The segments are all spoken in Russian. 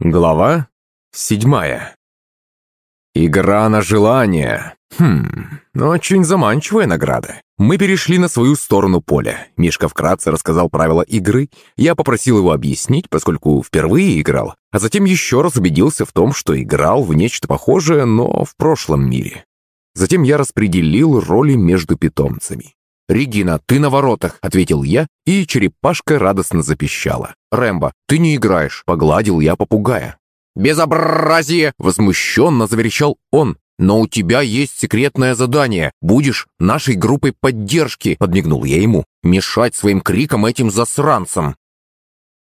Глава седьмая. Игра на желание. Хм, очень заманчивая награда. Мы перешли на свою сторону поля. Мишка вкратце рассказал правила игры. Я попросил его объяснить, поскольку впервые играл, а затем еще раз убедился в том, что играл в нечто похожее, но в прошлом мире. Затем я распределил роли между питомцами. «Регина, ты на воротах», — ответил я, и черепашка радостно запищала. «Рэмбо, ты не играешь», — погладил я попугая. «Безобразие!» — возмущенно заверещал он. «Но у тебя есть секретное задание. Будешь нашей группой поддержки», — подмигнул я ему. «Мешать своим криком этим засранцам».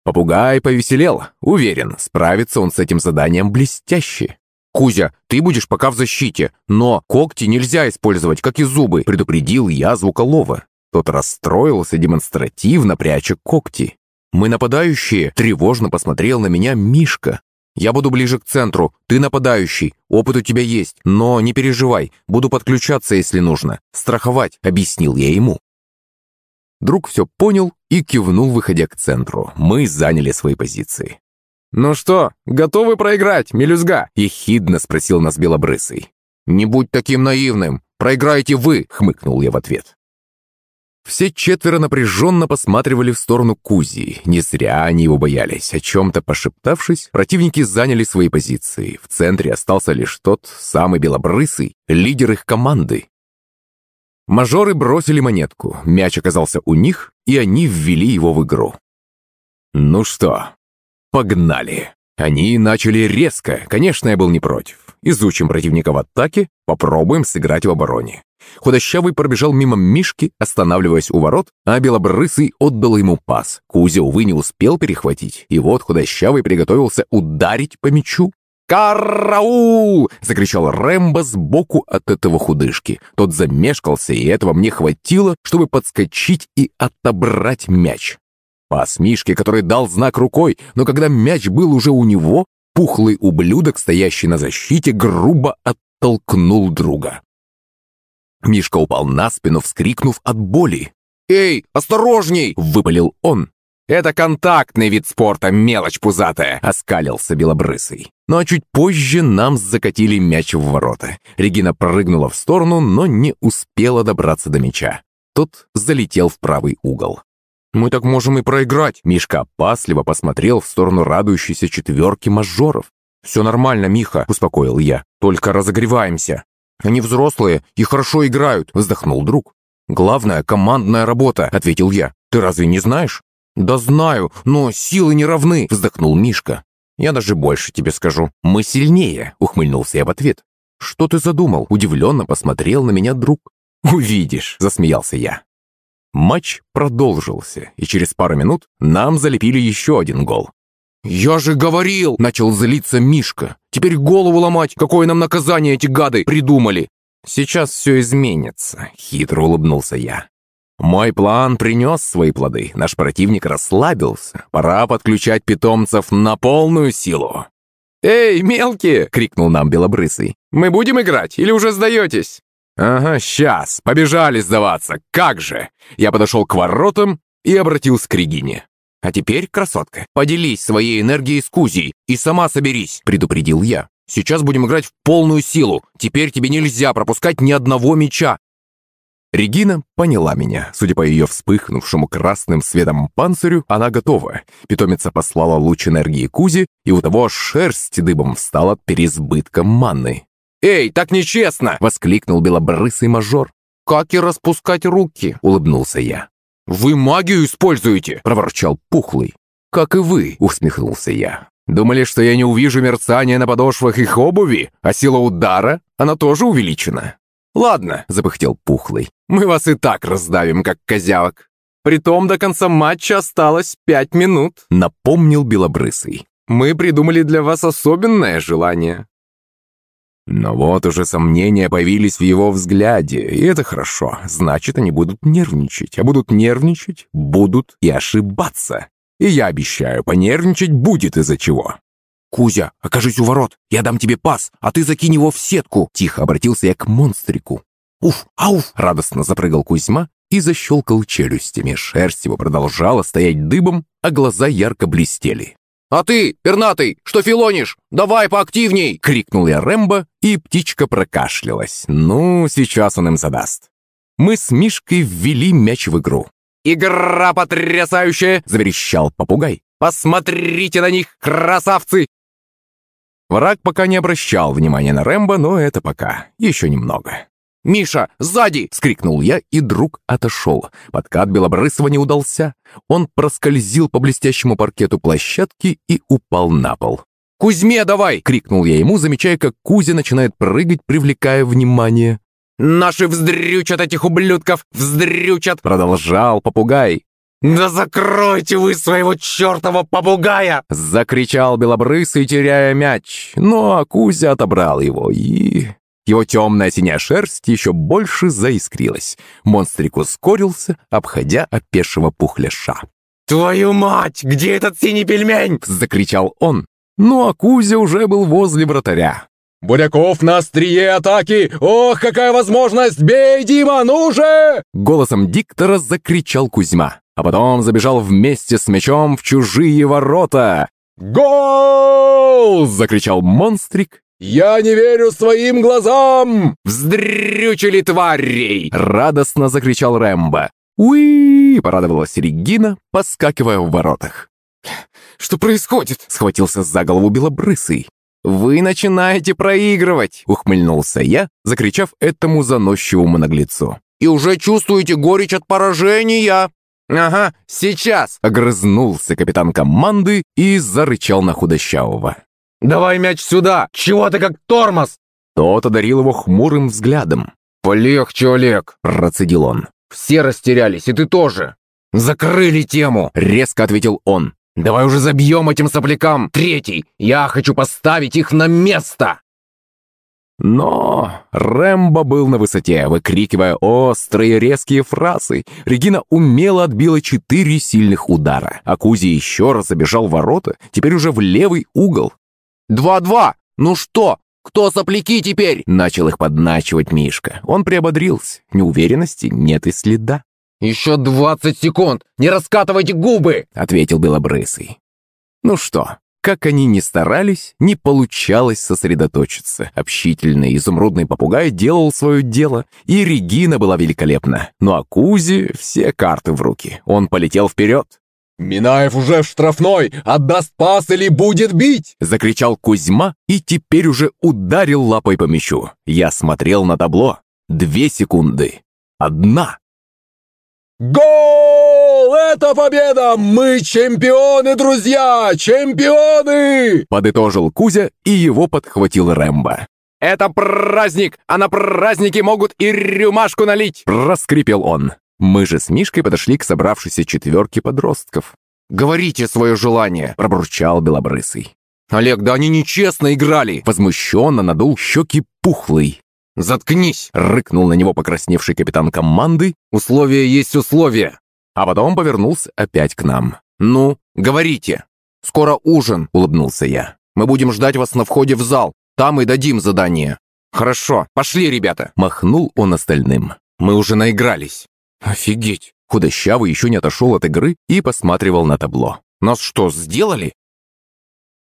Попугай повеселел. Уверен, справится он с этим заданием блестяще. «Кузя, ты будешь пока в защите, но когти нельзя использовать, как и зубы», предупредил я звуколова. Тот расстроился демонстративно, пряча когти. «Мы нападающие», тревожно посмотрел на меня Мишка. «Я буду ближе к центру, ты нападающий, опыт у тебя есть, но не переживай, буду подключаться, если нужно. Страховать», объяснил я ему. Друг все понял и кивнул, выходя к центру. Мы заняли свои позиции. «Ну что, готовы проиграть, мелюзга?» – ехидно спросил нас Белобрысый. «Не будь таким наивным, проиграете вы!» – хмыкнул я в ответ. Все четверо напряженно посматривали в сторону Кузи. Не зря они его боялись. О чем-то пошептавшись, противники заняли свои позиции. В центре остался лишь тот, самый белобрысый, лидер их команды. Мажоры бросили монетку, мяч оказался у них, и они ввели его в игру. «Ну что, Погнали! Они начали резко, конечно, я был не против. Изучим противника в атаке, попробуем сыграть в обороне. Худощавый пробежал мимо Мишки, останавливаясь у ворот, а Белобрысый отдал ему пас. Кузя, увы, не успел перехватить, и вот Худощавый приготовился ударить по мячу. «Караул!» — закричал Рэмбо сбоку от этого худышки. Тот замешкался, и этого мне хватило, чтобы подскочить и отобрать мяч. Пас Мишке, который дал знак рукой, но когда мяч был уже у него, пухлый ублюдок, стоящий на защите, грубо оттолкнул друга. Мишка упал на спину, вскрикнув от боли. «Эй, осторожней!» — выпалил он. «Это контактный вид спорта, мелочь пузатая!» — оскалился Белобрысый. Ну а чуть позже нам закатили мяч в ворота. Регина прыгнула в сторону, но не успела добраться до мяча. Тот залетел в правый угол. «Мы так можем и проиграть!» Мишка опасливо посмотрел в сторону радующейся четверки мажоров. «Все нормально, Миха», — успокоил я. «Только разогреваемся». «Они взрослые и хорошо играют», — вздохнул друг. «Главное — командная работа», — ответил я. «Ты разве не знаешь?» «Да знаю, но силы не равны», — вздохнул Мишка. «Я даже больше тебе скажу. Мы сильнее», — ухмыльнулся я в ответ. «Что ты задумал?» — удивленно посмотрел на меня друг. «Увидишь», — засмеялся я. Матч продолжился, и через пару минут нам залепили еще один гол. «Я же говорил!» – начал злиться Мишка. «Теперь голову ломать! Какое нам наказание эти гады придумали!» «Сейчас все изменится», – хитро улыбнулся я. Мой план принес свои плоды. Наш противник расслабился. Пора подключать питомцев на полную силу. «Эй, мелкие!» — крикнул нам Белобрысый. «Мы будем играть или уже сдаетесь?» «Ага, сейчас, побежали сдаваться, как же!» Я подошел к воротам и обратился к Регине. «А теперь, красотка, поделись своей энергией с Кузей и сама соберись», — предупредил я. «Сейчас будем играть в полную силу. Теперь тебе нельзя пропускать ни одного мяча». Регина поняла меня. Судя по ее вспыхнувшему красным светом панцирю, она готова. Питомица послала луч энергии Кузи, и у того шерсть дыбом встала от переизбытка манны. «Эй, так нечестно!» — воскликнул белобрысый мажор. «Как и распускать руки!» — улыбнулся я. «Вы магию используете!» — проворчал Пухлый. «Как и вы!» — усмехнулся я. «Думали, что я не увижу мерцания на подошвах их обуви, а сила удара, она тоже увеличена?» «Ладно», — запыхтел Пухлый, — «мы вас и так раздавим, как козявок». «Притом до конца матча осталось пять минут», — напомнил Белобрысый. «Мы придумали для вас особенное желание. Но вот уже сомнения появились в его взгляде, и это хорошо. Значит, они будут нервничать, а будут нервничать, будут и ошибаться. И я обещаю, понервничать будет из-за чего. «Кузя, окажись у ворот, я дам тебе пас, а ты закинь его в сетку!» Тихо обратился я к монстрику. «Уф, ауф!» — радостно запрыгал Кузьма и защелкал челюстями. Шерсть его продолжала стоять дыбом, а глаза ярко блестели. «А ты, пернатый, что филонишь? Давай поактивней!» — крикнул я Рэмбо, и птичка прокашлялась. «Ну, сейчас он им задаст». Мы с Мишкой ввели мяч в игру. «Игра потрясающая!» — заверещал попугай. «Посмотрите на них, красавцы!» Враг пока не обращал внимания на Рэмбо, но это пока. Еще немного. «Миша, сзади!» — скрикнул я, и друг отошел. Подкат Белобрысова не удался. Он проскользил по блестящему паркету площадки и упал на пол. «Кузьме давай!» — крикнул я ему, замечая, как Кузя начинает прыгать, привлекая внимание. «Наши вздрючат этих ублюдков! Вздрючат!» — продолжал попугай. «Да закройте вы своего чертова попугая!» Закричал Белобрысый, теряя мяч. Но Кузя отобрал его и... Его темная синяя шерсть еще больше заискрилась. Монстрик ускорился, обходя опешего пухляша. «Твою мать! Где этот синий пельмень?» — закричал он. Ну а Кузя уже был возле вратаря. «Буряков на острие атаки! Ох, какая возможность! Бей, Дима, ну же!» Голосом диктора закричал Кузьма, а потом забежал вместе с мячом в чужие ворота. «Гол!» — закричал монстрик «Я не верю своим глазам!» «Вздрючили тварей!» — радостно закричал Рэмбо. «Уи!» — порадовалась Регина, поскакивая в воротах. «Что происходит?» — схватился за голову Белобрысый. «Вы начинаете проигрывать!» — ухмыльнулся я, закричав этому заносчивому наглецу. «И уже чувствуете горечь от поражения!» «Ага, сейчас!» — огрызнулся капитан команды и зарычал на худощавого. «Давай мяч сюда! Чего ты как тормоз?» Тот одарил его хмурым взглядом. «Полегче, Олег!» – процедил он. «Все растерялись, и ты тоже!» «Закрыли тему!» – резко ответил он. «Давай уже забьем этим соплякам! Третий! Я хочу поставить их на место!» Но Рэмбо был на высоте, выкрикивая острые резкие фразы. Регина умело отбила четыре сильных удара, а Кузи еще раз забежал в ворота, теперь уже в левый угол. «Два-два! Ну что, кто сопляки теперь?» Начал их подначивать Мишка. Он приободрился. Неуверенности нет и следа. «Еще двадцать секунд! Не раскатывайте губы!» Ответил Белобрысый. Ну что, как они ни старались, не получалось сосредоточиться. Общительный изумрудный попугай делал свое дело, и Регина была великолепна. Ну а Кузи все карты в руки. Он полетел вперед. «Минаев уже в штрафной! Отдаст пас или будет бить!» Закричал Кузьма и теперь уже ударил лапой по мячу. Я смотрел на табло. Две секунды. Одна. «Гол! Это победа! Мы чемпионы, друзья! Чемпионы!» Подытожил Кузя, и его подхватил Рэмбо. «Это праздник, а на празднике могут и рюмашку налить!» Раскрепел он. Мы же с Мишкой подошли к собравшейся четверке подростков. «Говорите свое желание!» – пробурчал Белобрысый. «Олег, да они нечестно играли!» Возмущенно надул щеки пухлый. «Заткнись!» – рыкнул на него покрасневший капитан команды. «Условия есть условия!» А потом повернулся опять к нам. «Ну, говорите!» «Скоро ужин!» – улыбнулся я. «Мы будем ждать вас на входе в зал. Там и дадим задание». «Хорошо, пошли, ребята!» – махнул он остальным. «Мы уже наигрались». «Офигеть!» Худощавый еще не отошел от игры и посматривал на табло. «Нас что, сделали?»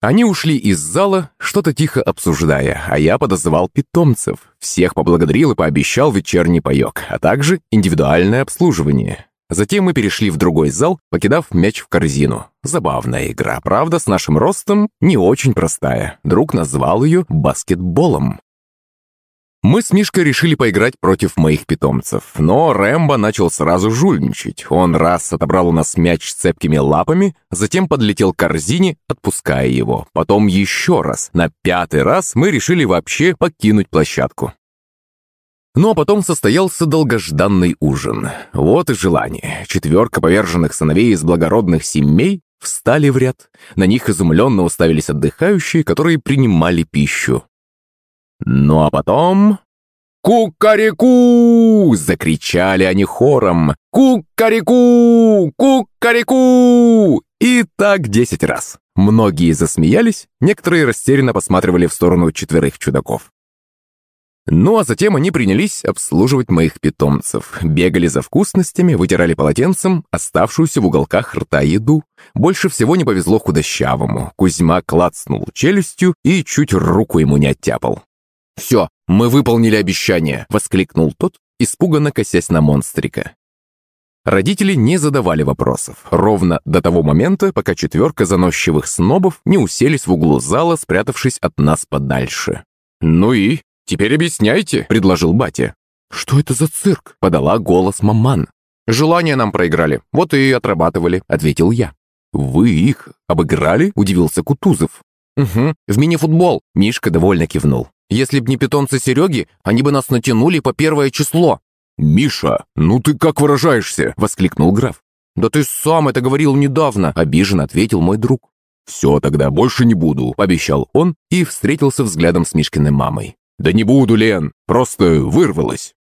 Они ушли из зала, что-то тихо обсуждая, а я подозывал питомцев. Всех поблагодарил и пообещал вечерний паек, а также индивидуальное обслуживание. Затем мы перешли в другой зал, покидав мяч в корзину. Забавная игра, правда, с нашим ростом не очень простая. Друг назвал ее баскетболом. Мы с Мишкой решили поиграть против моих питомцев, но Рэмбо начал сразу жульничать. Он раз отобрал у нас мяч цепкими лапами, затем подлетел к корзине, отпуская его. Потом еще раз. На пятый раз мы решили вообще покинуть площадку. Ну а потом состоялся долгожданный ужин. Вот и желание. Четверка поверженных сыновей из благородных семей встали в ряд. На них изумленно уставились отдыхающие, которые принимали пищу. Ну а потом... «Кукареку!» — закричали они хором. «Кукареку! Кукареку!» И так десять раз. Многие засмеялись, некоторые растерянно посматривали в сторону четверых чудаков. Ну а затем они принялись обслуживать моих питомцев. Бегали за вкусностями, вытирали полотенцем оставшуюся в уголках рта еду. Больше всего не повезло худощавому. Кузьма клацнул челюстью и чуть руку ему не оттяпал. «Все, мы выполнили обещание!» — воскликнул тот, испуганно косясь на монстрика. Родители не задавали вопросов, ровно до того момента, пока четверка заносчивых снобов не уселись в углу зала, спрятавшись от нас подальше. «Ну и? Теперь объясняйте», — предложил батя. «Что это за цирк?» — подала голос маман. «Желание нам проиграли, вот и отрабатывали», — ответил я. «Вы их обыграли?» — удивился Кутузов. «Угу, в мини-футбол», — Мишка довольно кивнул. «Если б не питомцы Сереги, они бы нас натянули по первое число». «Миша, ну ты как выражаешься?» — воскликнул граф. «Да ты сам это говорил недавно», — обиженно ответил мой друг. «Все, тогда больше не буду», — пообещал он и встретился взглядом с Мишкиной мамой. «Да не буду, Лен, просто вырвалась».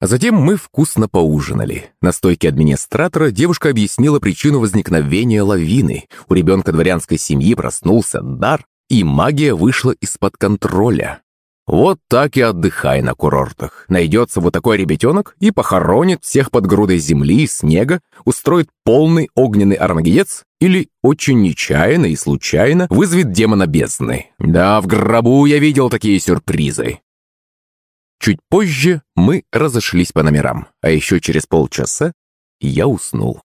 А затем мы вкусно поужинали. На стойке администратора девушка объяснила причину возникновения лавины. У ребенка дворянской семьи проснулся дар, и магия вышла из-под контроля. Вот так и отдыхай на курортах. Найдется вот такой ребятенок и похоронит всех под грудой земли и снега, устроит полный огненный армагедец или очень нечаянно и случайно вызовет демона бездны. Да, в гробу я видел такие сюрпризы. Чуть позже мы разошлись по номерам, а еще через полчаса я уснул.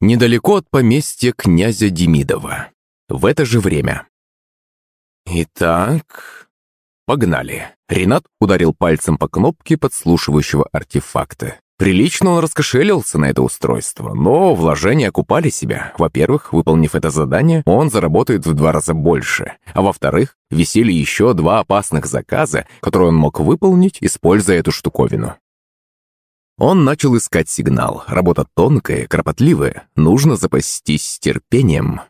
Недалеко от поместья князя Демидова. В это же время. Итак, «Погнали!» Ренат ударил пальцем по кнопке подслушивающего артефакта. Прилично он раскошелился на это устройство, но вложения окупали себя. Во-первых, выполнив это задание, он заработает в два раза больше. А во-вторых, висели еще два опасных заказа, которые он мог выполнить, используя эту штуковину. Он начал искать сигнал. Работа тонкая, кропотливая. Нужно запастись терпением.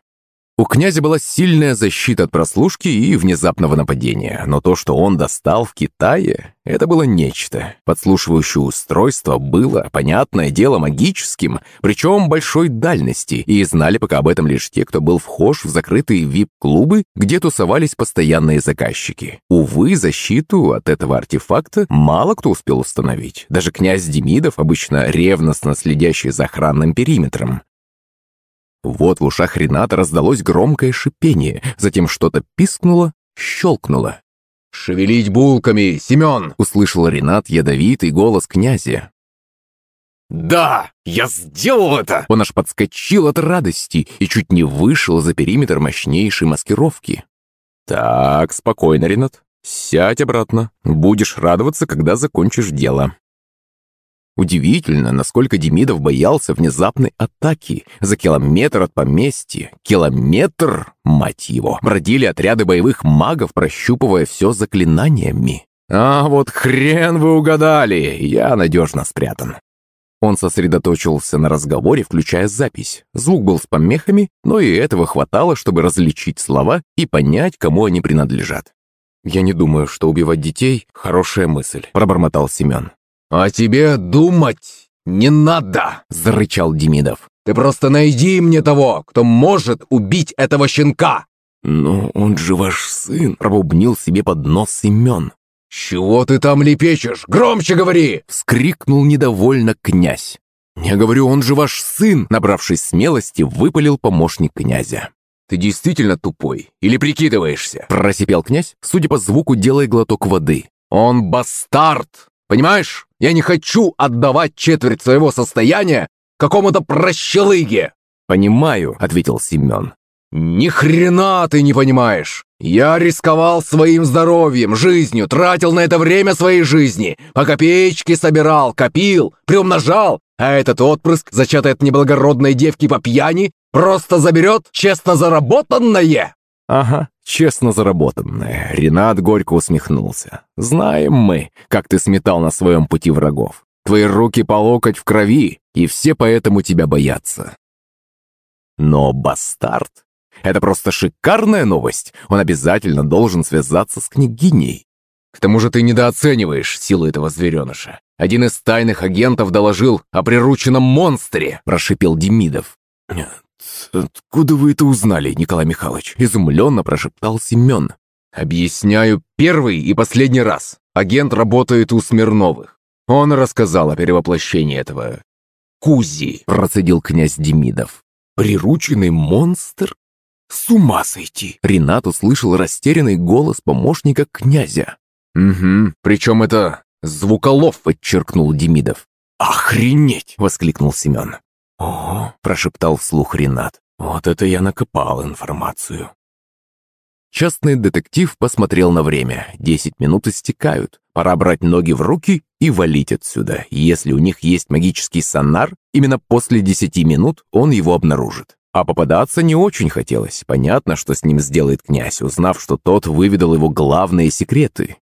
У князя была сильная защита от прослушки и внезапного нападения, но то, что он достал в Китае, это было нечто. Подслушивающее устройство было, понятное дело, магическим, причем большой дальности, и знали пока об этом лишь те, кто был вхож в закрытые вип-клубы, где тусовались постоянные заказчики. Увы, защиту от этого артефакта мало кто успел установить. Даже князь Демидов, обычно ревностно следящий за охранным периметром. Вот в ушах Рената раздалось громкое шипение, затем что-то пискнуло, щелкнуло. «Шевелить булками, Семен!» — услышал Ренат ядовитый голос князя. «Да, я сделал это!» Он аж подскочил от радости и чуть не вышел за периметр мощнейшей маскировки. «Так, спокойно, Ренат. Сядь обратно. Будешь радоваться, когда закончишь дело». Удивительно, насколько Демидов боялся внезапной атаки. За километр от поместья, километр, мать его, бродили отряды боевых магов, прощупывая все заклинаниями. «А вот хрен вы угадали! Я надежно спрятан!» Он сосредоточился на разговоре, включая запись. Звук был с помехами, но и этого хватало, чтобы различить слова и понять, кому они принадлежат. «Я не думаю, что убивать детей – хорошая мысль», – пробормотал Семен. «А тебе думать не надо!» – зарычал Демидов. «Ты просто найди мне того, кто может убить этого щенка!» «Но он же ваш сын!» – пробубнил себе под нос Семен. «Чего ты там лепечешь? Громче говори!» – вскрикнул недовольно князь. «Я говорю, он же ваш сын!» – набравшись смелости, выпалил помощник князя. «Ты действительно тупой? Или прикидываешься?» – просипел князь, судя по звуку, делая глоток воды. «Он бастард! Понимаешь, я не хочу отдавать четверть своего состояния какому-то прощелыге!» «Понимаю», — ответил Семен. «Ни хрена ты не понимаешь! Я рисковал своим здоровьем, жизнью, тратил на это время своей жизни, по копеечке собирал, копил, приумножал, а этот отпрыск, зачатый от неблагородной девки по пьяни, просто заберет честно заработанное!» «Ага, честно заработанное», — Ренат горько усмехнулся. «Знаем мы, как ты сметал на своем пути врагов. Твои руки по локоть в крови, и все поэтому тебя боятся». Но бастард — это просто шикарная новость. Он обязательно должен связаться с княгиней. К тому же ты недооцениваешь силу этого звереныша. Один из тайных агентов доложил о прирученном монстре, прошипел Демидов. «Откуда вы это узнали, Николай Михайлович?» Изумленно прошептал Семен. Объясняю первый и последний раз. Агент работает у Смирновых. Он рассказал о перевоплощении этого... Кузи, процедил князь Демидов. Прирученный монстр? С ума сойти! Ренат услышал растерянный голос помощника князя. «Угу, причем это звуколов», — подчеркнул Демидов. «Охренеть!» — воскликнул Семен. «Ого!» — прошептал вслух Ренат. «Вот это я накопал информацию». Частный детектив посмотрел на время. Десять минут истекают. Пора брать ноги в руки и валить отсюда. Если у них есть магический сонар, именно после десяти минут он его обнаружит. А попадаться не очень хотелось. Понятно, что с ним сделает князь, узнав, что тот выведал его главные секреты.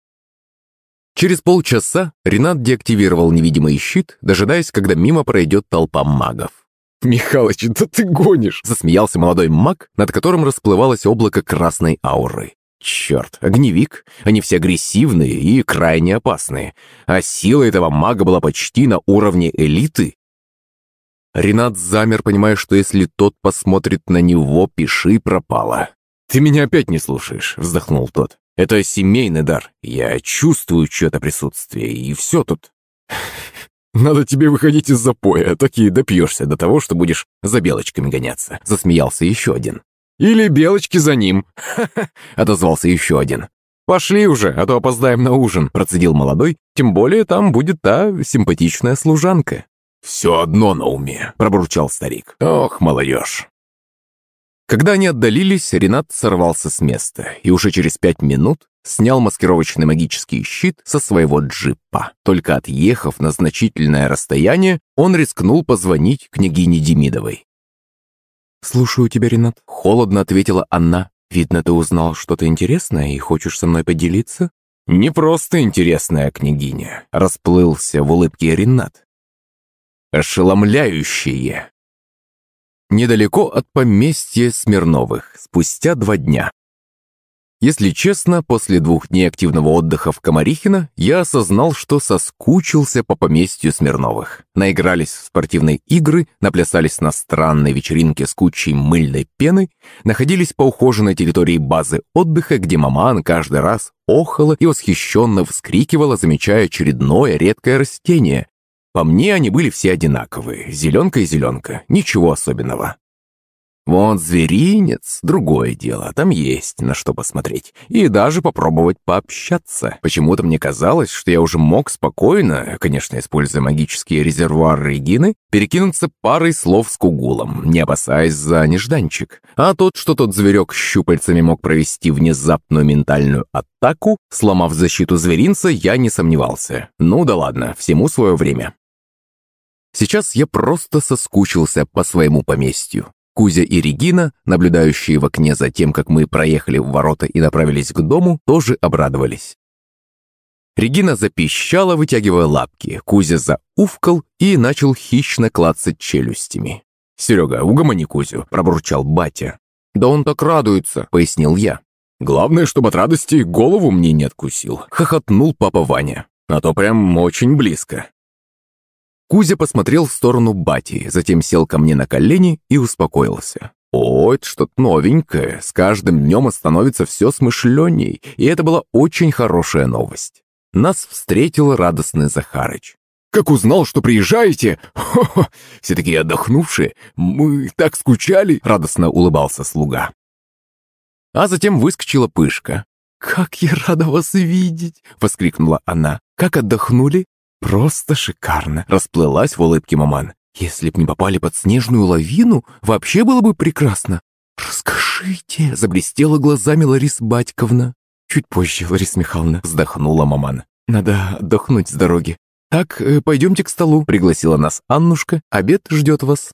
Через полчаса Ренат деактивировал невидимый щит, дожидаясь, когда мимо пройдет толпа магов. «Михалыч, да ты гонишь!» Засмеялся молодой маг, над которым расплывалось облако красной ауры. Черт, огневик. Они все агрессивные и крайне опасные. А сила этого мага была почти на уровне элиты. Ренат замер, понимая, что если тот посмотрит на него, пиши пропало. «Ты меня опять не слушаешь», — вздохнул тот. «Это семейный дар. Я чувствую чье-то присутствие, и все тут». «Надо тебе выходить из запоя, так и допьешься до того, что будешь за белочками гоняться», — засмеялся еще один. «Или белочки за ним», — отозвался еще один. «Пошли уже, а то опоздаем на ужин», — процедил молодой, «тем более там будет та симпатичная служанка». «Все одно на уме», — пробурчал старик. «Ох, молодежь». Когда они отдалились, Ренат сорвался с места, и уже через пять минут снял маскировочный магический щит со своего джипа. Только отъехав на значительное расстояние, он рискнул позвонить княгине Демидовой. «Слушаю тебя, Ренат», — холодно ответила она. «Видно, ты узнал что-то интересное и хочешь со мной поделиться?» «Не просто интересная княгиня», — расплылся в улыбке Ренат. «Ошеломляющее!» Недалеко от поместья Смирновых, спустя два дня. Если честно, после двух дней активного отдыха в Комарихино я осознал, что соскучился по поместью Смирновых. Наигрались в спортивные игры, наплясались на странной вечеринке с кучей мыльной пены, находились по ухоженной территории базы отдыха, где маман каждый раз охала и восхищенно вскрикивала, замечая очередное редкое растение. По мне они были все одинаковые, зеленка и зеленка, ничего особенного. Вот зверинец — другое дело, там есть на что посмотреть. И даже попробовать пообщаться. Почему-то мне казалось, что я уже мог спокойно, конечно, используя магические резервуары Регины, перекинуться парой слов с Кугулом, не опасаясь за нежданчик. А тот, что тот зверек щупальцами мог провести внезапную ментальную атаку, сломав защиту зверинца, я не сомневался. Ну да ладно, всему свое время. Сейчас я просто соскучился по своему поместью. Кузя и Регина, наблюдающие в окне за тем, как мы проехали в ворота и направились к дому, тоже обрадовались. Регина запищала, вытягивая лапки, Кузя зауфкал и начал хищно клацать челюстями. «Серега, угомони Кузю», – пробурчал батя. «Да он так радуется», – пояснил я. «Главное, чтобы от радости голову мне не откусил», – хохотнул папа Ваня. «А то прям очень близко». Кузя посмотрел в сторону Бати, затем сел ко мне на колени и успокоился. «О, это что-то новенькое. С каждым днем становится все смышленней, и это была очень хорошая новость. Нас встретил радостный Захарыч. «Как узнал, что приезжаете? Хо-хо! Все такие отдохнувшие. Мы так скучали!» — радостно улыбался слуга. А затем выскочила Пышка. «Как я рада вас видеть!» — воскликнула она. «Как отдохнули?» «Просто шикарно!» – расплылась в улыбке маман. «Если б не попали под снежную лавину, вообще было бы прекрасно!» «Расскажите!» – заблестела глазами Лариса Батьковна. «Чуть позже, Лариса Михайловна», – вздохнула маман. «Надо отдохнуть с дороги. Так, э, пойдемте к столу», – пригласила нас Аннушка. «Обед ждет вас».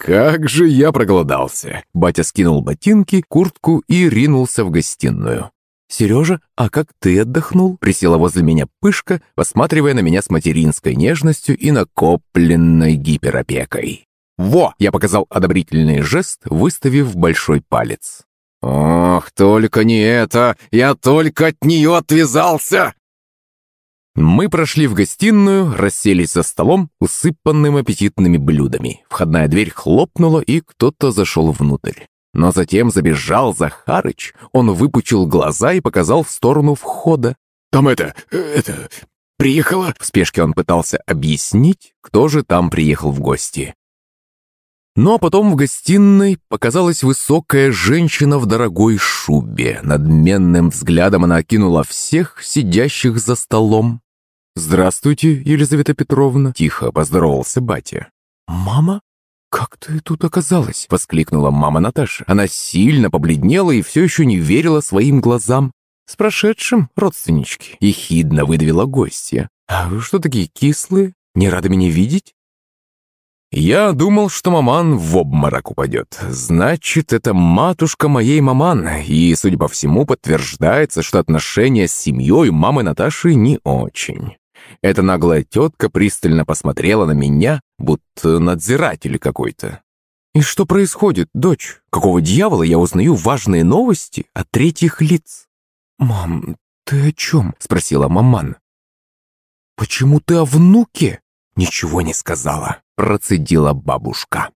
Как же я проголодался! Батя скинул ботинки, куртку и ринулся в гостиную. «Сережа, а как ты отдохнул?» Присела возле меня Пышка, посматривая на меня с материнской нежностью и накопленной гиперопекой. «Во!» – я показал одобрительный жест, выставив большой палец. «Ох, только не это! Я только от нее отвязался!» Мы прошли в гостиную, расселись за столом, усыпанным аппетитными блюдами. Входная дверь хлопнула, и кто-то зашел внутрь. Но затем забежал Захарыч. Он выпучил глаза и показал в сторону входа. «Там это... это... приехала...» В спешке он пытался объяснить, кто же там приехал в гости. Ну а потом в гостиной показалась высокая женщина в дорогой шубе. Надменным взглядом она окинула всех, сидящих за столом. «Здравствуйте, Елизавета Петровна!» – тихо поздоровался батя. «Мама? Как ты тут оказалась?» – воскликнула мама Наташа. Она сильно побледнела и все еще не верила своим глазам. «С прошедшим, родственнички!» – ехидно выдавила гостья. «А вы что такие кислые? Не рады меня видеть?» Я думал, что маман в обморок упадет. Значит, это матушка моей маман. И, судя по всему, подтверждается, что отношения с семьей мамы Наташи не очень. Эта наглая тетка пристально посмотрела на меня, будто надзиратель какой-то. «И что происходит, дочь? Какого дьявола я узнаю важные новости от третьих лиц?» «Мам, ты о чем?» — спросила маман. «Почему ты о внуке?» «Ничего не сказала», — процедила бабушка.